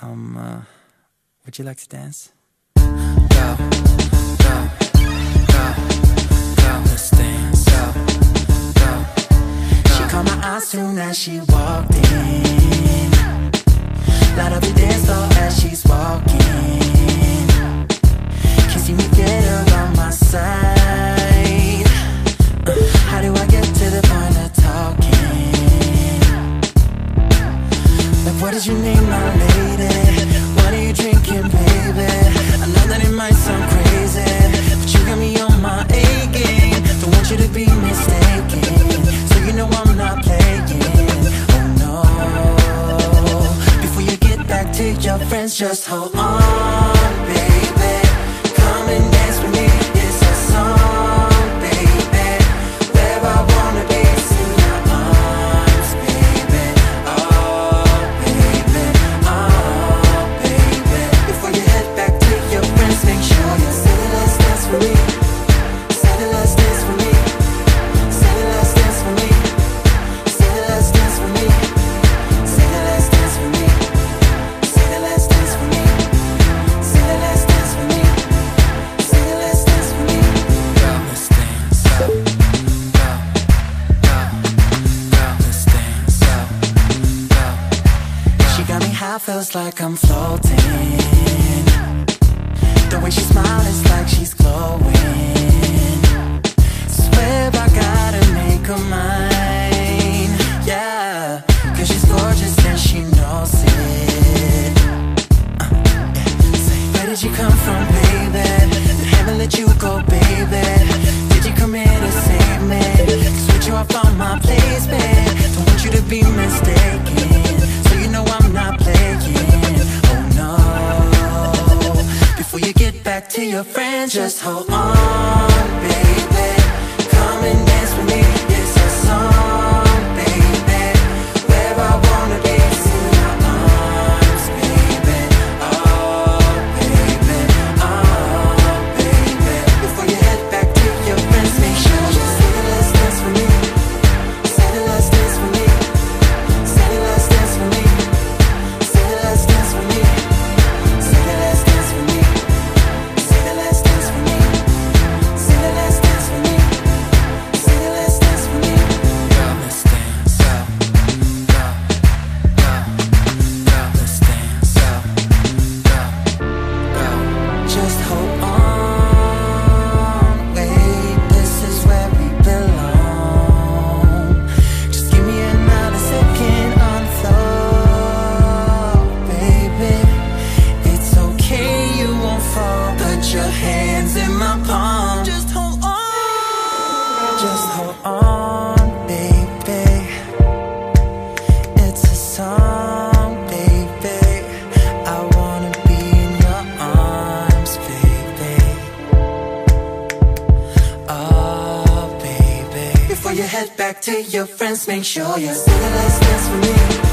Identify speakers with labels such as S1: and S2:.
S1: Um, uh, would you like to dance? Go, go, go, go, let's dance. Go, go, go. She caught my eye soon as she walked in. What is your name, my lady? What are you drinking, baby? I know that it might sound crazy But you got me on my A game Don't want you to be mistaken. So you know I'm not playing. Oh no. Before you get back to your friends, just hold on. now feels like I'm floating The way she smiles is like she's glowing Swear I gotta make her mine Yeah Cause she's gorgeous and she knows it uh, yeah. Where did you come from? back to your friends, just hold on. You head back to your friends. Make sure you say the last dance for me.